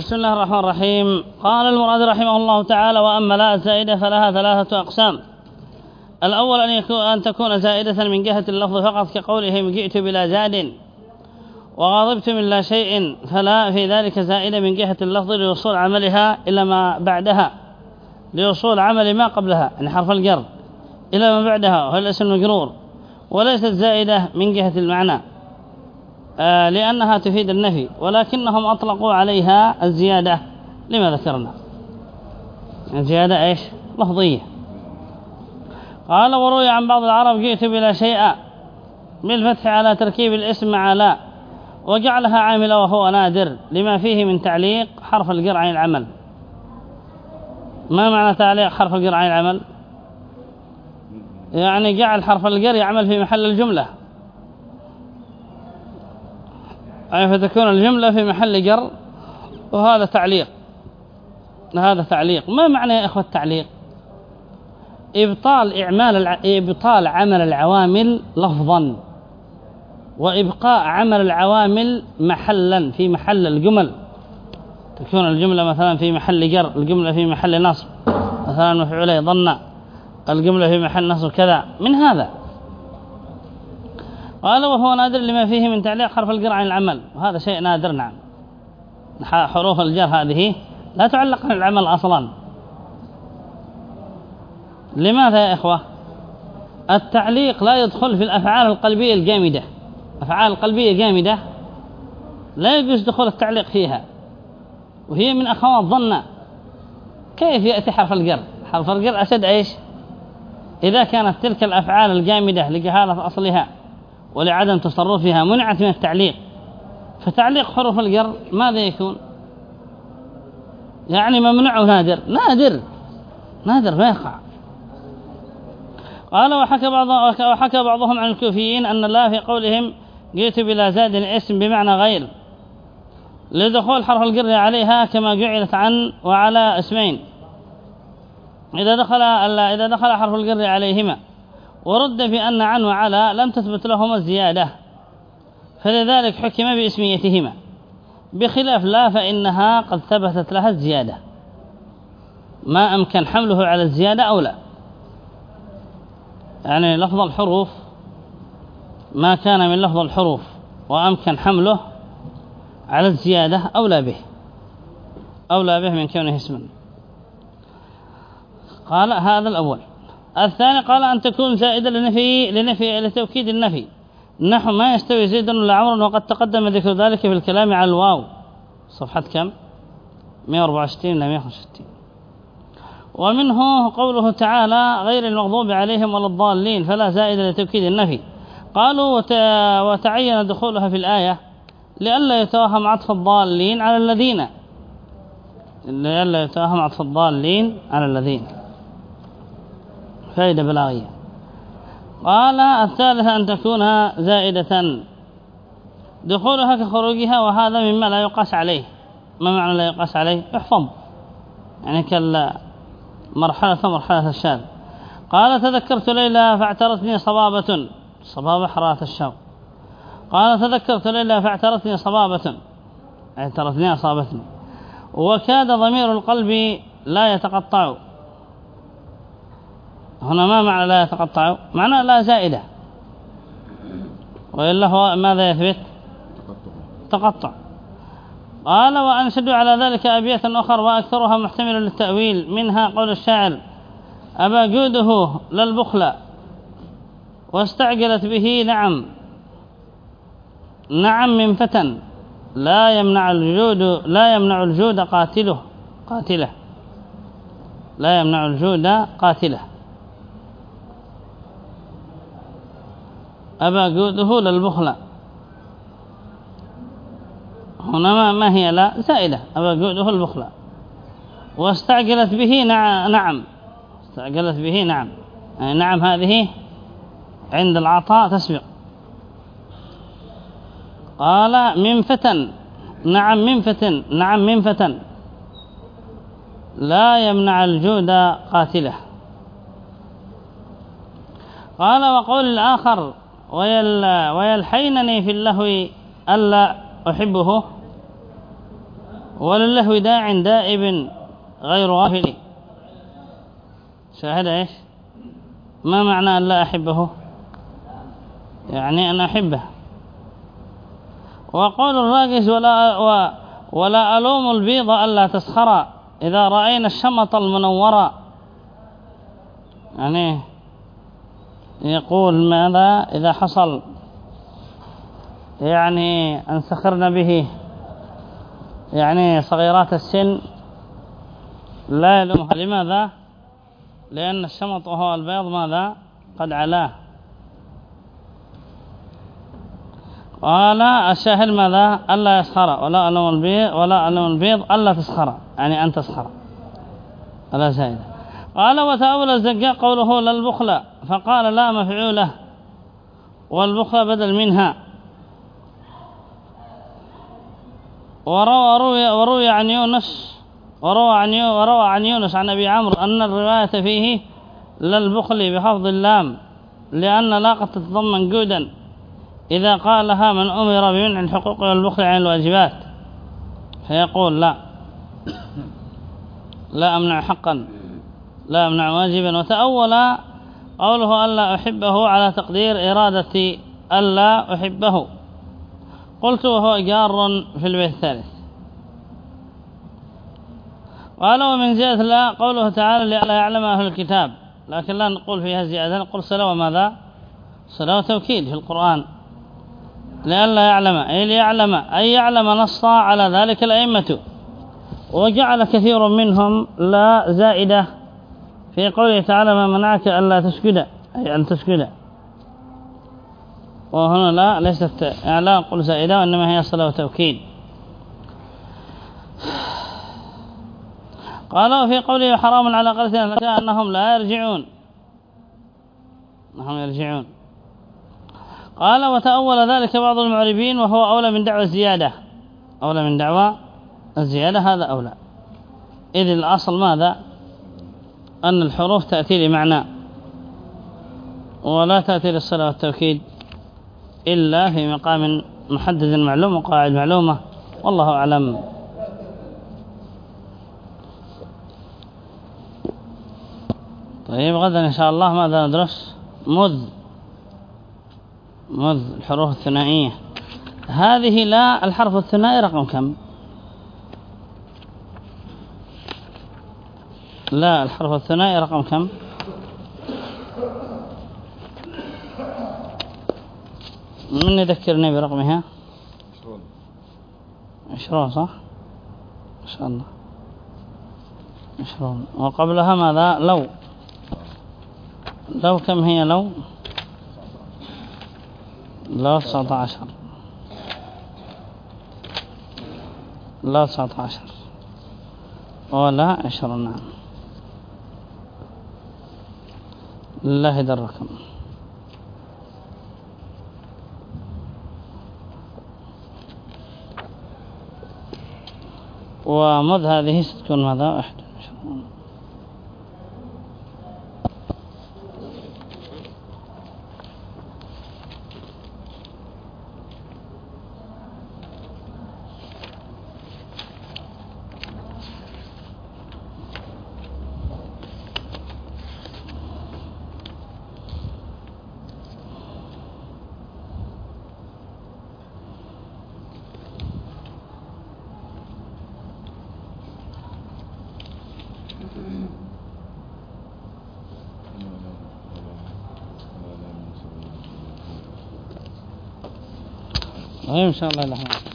بسم الله الرحمن الرحيم. قال المراد رحمه الله تعالى وأما لا زائدة فلها ثلاثة أقسام. الأول أن, يكون أن تكون زائدة من جهة اللفظ فقط كقولهم جئت بلا زاد وغضبت من لا شيء فلا في ذلك زائدة من جهة اللفظ لوصول عملها إلى ما بعدها. لوصول عمل ما قبلها يعني حرف الجر إلى ما بعدها وهو الاسم المجرور وليست زائدة من جهة المعنى. لأنها تفيد النفي ولكنهم أطلقوا عليها الزيادة. لما ذكرنا؟ الزيادة إيش؟ لفظية. قال وروي عن بعض العرب جئت بلا شيء بالفتح على تركيب الاسم مع لا وجعلها عاملة وهو نادر لما فيه من تعليق حرف الجر عن العمل. ما معنى تعليق حرف الجر عن العمل؟ يعني جعل حرف الجر يعمل في محل الجملة. أي فتكون الجملة في محل جر وهذا تعليق. هذا تعليق. ما معنى يا إخوة التعليق؟ إبطال إعمال الع... إبطال عمل العوامل لفظا وإبقاء عمل العوامل محلا في محل الجمل. تكون الجملة مثلا في محل جر الجملة في محل نصب. مثلا مفعوله ظن الجملة في محل نصب كذا. من هذا؟ قال وهو نادر لما فيه من تعليق حرف الجر عن العمل. وهذا شيء نادر نعم. حروف الجر هذه لا تعلق عن العمل أصلا. لماذا يا إخوة؟ التعليق لا يدخل في الأفعال القلبية الجامدة. أفعال قلبية جامدة لا يجوز دخول التعليق فيها. وهي من أخوات ظن. كيف يأتي حرف الجر حرف الجر أشد إيش؟ إذا كانت تلك الأفعال الجامدة لجهالة أصلها. ولعدم تصرفها منعت من التعليق. فتعليق حروف الجر ماذا يكون؟ يعني ممنوع نادر نادر. نادر ما يقع. قال وحكى, بعض وحكى بعضهم عن الكوفيين أن الله في قولهم جئت بلا زاد اسم بمعنى غير. لدخول حرف الجر عليها كما جعلت عن وعلى اسمين. إذا دخل إذا دخل حرف الجر عليهما. ورد بأن عن وعلى لم تثبت لهما الزيادة فلذلك حكم باسميتهما. بخلاف لا فإنها قد ثبتت لها الزيادة. ما أمكن حمله على الزيادة أو لا. يعني لفظ الحروف ما كان من لفظ الحروف وأمكن حمله على الزيادة أولى به. أولى به من كونه اسما. قال هذا الأول. الثاني قال أن تكون زائدة لنفي لنفي لتوكيد النفي. نحو ما يستوي زيد ولا عمر وقد تقدم ذكر ذلك في الكلام على الواو. صفحة كم؟ 164 إلى 165 ومنه قوله تعالى غير المغضوب عليهم ولا الضالين فلا زائد لتوكيد النفي. قالوا وتعين دخولها في الآية لئلا يتوهم عطف الضالين على الذين. لئلا يتوهم عطف الضالين على الذين. فائدة بلاغية. قال الثالثة أن تكون زائدة. دخولها كخروجها وهذا مما لا يقاس عليه. ما معنى لا يقاس عليه؟ احفظ يعني كالمرحلة مرحلة الشاذ. قال تذكرت ليلى فاعترتني صبابة. صبابة حرارة الشوق. قال تذكرت ليلى فاعترتني صبابة. اعترتني أصابتني. وكاد ضمير القلب لا يتقطع. هنا ما معنى لا يتقطع معنى لا زائدة. وإلا هو ماذا يثبت؟ تقطع. قال وأنشد على ذلك أبيات أخر وأكثرها محتمل للتأويل منها قول الشاعر أبا جوده للبخل واستعجلت به نعم. نعم من فتن لا يمنع الجود لا يمنع الجود قاتله قاتله. لا يمنع الجود قاتله. أبا جوده للبخل هنا ما هي لا زائدة. أبا جوده البخل واستعجلت به نعم. استعجلت به نعم. يعني نعم هذه عند العطاء تسبق. قال من فتن. نعم من فتن. نعم من فتن. لا يمنع الجود قاتله. قال وقول الآخر ويل ويلحينني في اللهو ألا أحبه وللهو داع دائب غير غافل شاهد إيش؟ ما معنى أن لا أحبه؟ يعني أن أحبه. وقول الراقص ولا, ولا ألوم البيض ألا تسخر إذا رأينا الشمط المنور يعني يقول ماذا إذا حصل؟ يعني أن سخرنا به. يعني صغيرات السن لا يلومها. لماذا؟ لأن الشمط وهو البيض ماذا؟ قد علاه. قال الشاهد ماذا؟ ألا يسخر ولا ألوم البيض ولا ألوم البيض ألا تسخر. يعني أن تسخر. ألا زائد قال وتأول الزقاء قوله للبخل فقال لا مفعوله والبخل بدل منها. وروى, وروي عن يونس وروى عن وروى عن يونس عن أبي عمرو أن الرواية فيه للبخل بحفظ اللام لأن لا قد تتضمن جودا إذا قالها من أمر بمنع الحقوق والبخل عن الواجبات فيقول لا. لا أمنع حقا. لا أمنع واجبا. وتأول قوله ألا أحبه على تقدير إرادة ألا أحبه. قلت وهو جار في البيت الثالث. قال ومن زيادة لا قوله تعالى لألا يعلم أهل الكتاب. لكن لا نقول فيها زيادة نقول صلاة وماذا؟ صلاة توكيد في القرآن. لألا يعلم أي ليعلم أي يعلم نصا على ذلك الأئمة. وجعل كثير منهم لا زائدة في قوله تعالى ما منعك ألا تسجد أي أن تسجد وهنا لا ليست لا نقول زائدة وإنما هي صلاة توكيد قالوا في قوله حرام على قرية أنهم لا يرجعون. أنهم يرجعون. قال وتأول ذلك بعض المعربين وهو أولى من دعوة الزيادة. أولى من دعوة الزيادة هذا أولى. إذ الأصل ماذا؟ أن الحروف تأتي لمعنى ولا تأتي للصلاة والتوكيد إلا في مقام محدد معلوم وقاعد معلومة والله أعلم. طيب غدا إن شاء الله ماذا ندرس؟ مذ مذ الحروف الثنائية. هذه لا الحرف الثنائي رقم كم؟ لا الحرف الثنائي رقم كم؟ من يذكرني برقمها؟ عشرون. عشرون صح؟ ما شاء الله. عشرون. وقبلها ماذا؟ لو. لو كم هي لو؟ عشر لو تسعة عشر ولا عشرون نعم. لله در الرقم. ومذ هذه ستكون ماذا؟ إن شاء الله